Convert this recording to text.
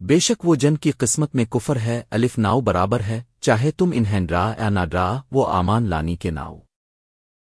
بے شک وہ جن کی قسمت میں کفر ہے، الف ناؤ برابر ہے، چاہے تم انہیں ڈرا یا نہ ڈرا، وہ آمان لانی کے ناؤ۔